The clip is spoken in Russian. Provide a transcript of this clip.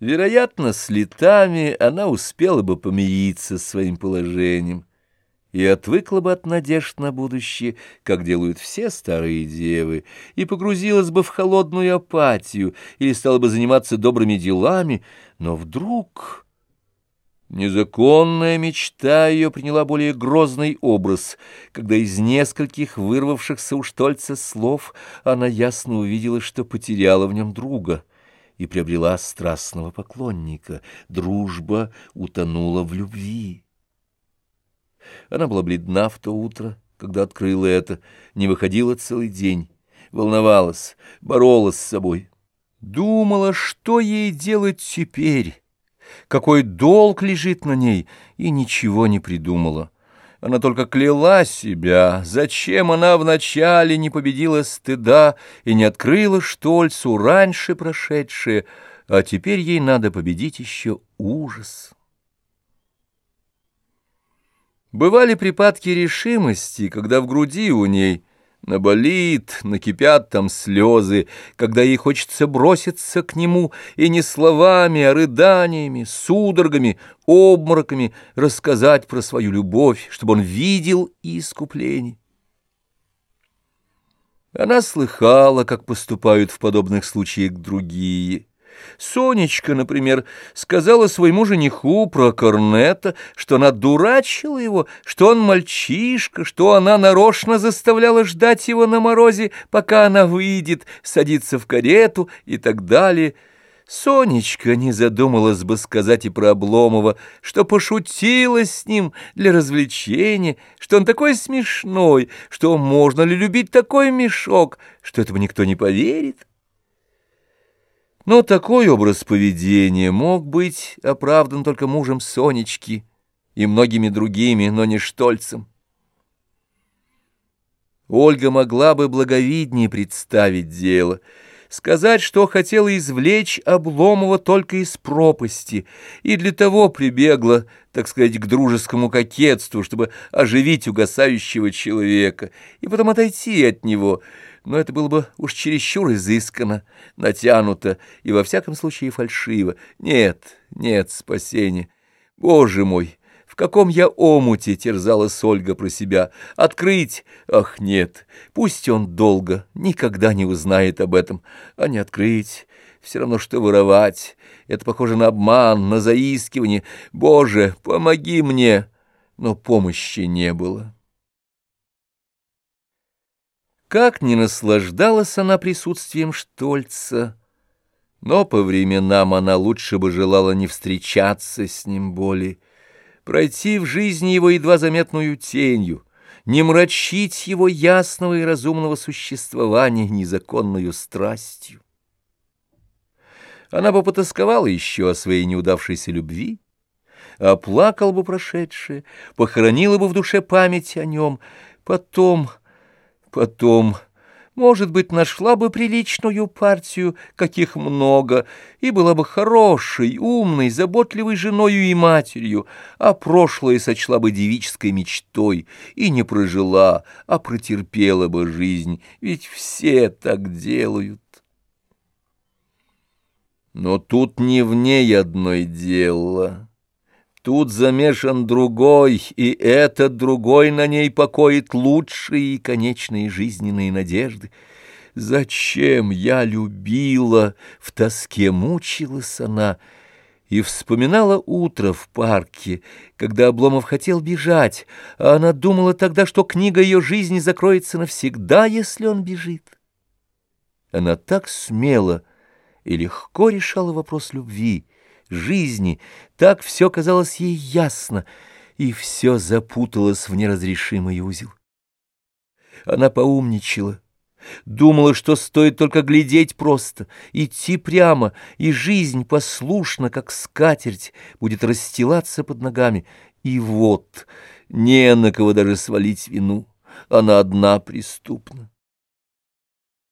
Вероятно, с летами она успела бы помириться с своим положением и отвыкла бы от надежд на будущее, как делают все старые девы, и погрузилась бы в холодную апатию или стала бы заниматься добрыми делами, но вдруг... Незаконная мечта ее приняла более грозный образ, когда из нескольких вырвавшихся у Штольца слов она ясно увидела, что потеряла в нем друга — и приобрела страстного поклонника. Дружба утонула в любви. Она была бледна в то утро, когда открыла это, не выходила целый день, волновалась, боролась с собой. Думала, что ей делать теперь, какой долг лежит на ней, и ничего не придумала. Она только кляла себя, зачем она вначале не победила стыда и не открыла Штольцу раньше прошедшее, а теперь ей надо победить еще ужас. Бывали припадки решимости, когда в груди у ней Наболит, накипят там слезы, когда ей хочется броситься к нему и не словами, а рыданиями, судорогами, обмороками рассказать про свою любовь, чтобы он видел искупление. Она слыхала, как поступают в подобных случаях другие. Сонечка, например, сказала своему жениху про Корнета, что она дурачила его, что он мальчишка, что она нарочно заставляла ждать его на морозе, пока она выйдет, садится в карету и так далее. Сонечка не задумалась бы сказать и про Обломова, что пошутила с ним для развлечения, что он такой смешной, что можно ли любить такой мешок, что этого никто не поверит. Но такой образ поведения мог быть оправдан только мужем Сонечки и многими другими, но не Штольцем. Ольга могла бы благовиднее представить дело, сказать, что хотела извлечь Обломова только из пропасти, и для того прибегла, так сказать, к дружескому кокетству, чтобы оживить угасающего человека, и потом отойти от него — но это было бы уж чересчур изысканно, натянуто и во всяком случае фальшиво. Нет, нет спасения. Боже мой, в каком я омуте терзалась Ольга про себя. Открыть? Ах, нет, пусть он долго, никогда не узнает об этом. А не открыть, все равно, что воровать. Это похоже на обман, на заискивание. Боже, помоги мне! Но помощи не было. Как не наслаждалась она присутствием Штольца, но по временам она лучше бы желала не встречаться с ним более, пройти в жизни его едва заметную тенью, не мрачить его ясного и разумного существования незаконную страстью. Она бы потасковала еще о своей неудавшейся любви, оплакал бы прошедшее, похоронила бы в душе память о нем, потом... Потом, может быть, нашла бы приличную партию, каких много, и была бы хорошей, умной, заботливой женою и матерью, а прошлое сочла бы девической мечтой и не прожила, а протерпела бы жизнь, ведь все так делают. Но тут не в ней одной дело. Тут замешан другой, и этот другой на ней покоит лучшие и конечные жизненные надежды. Зачем я любила, в тоске мучилась она, и вспоминала утро в парке, когда Обломов хотел бежать, а она думала тогда, что книга ее жизни закроется навсегда, если он бежит. Она так смело и легко решала вопрос любви, жизни, так все казалось ей ясно, и все запуталось в неразрешимый узел. Она поумничала, думала, что стоит только глядеть просто, идти прямо, и жизнь послушно, как скатерть, будет расстилаться под ногами. И вот, не на кого даже свалить вину, она одна преступна.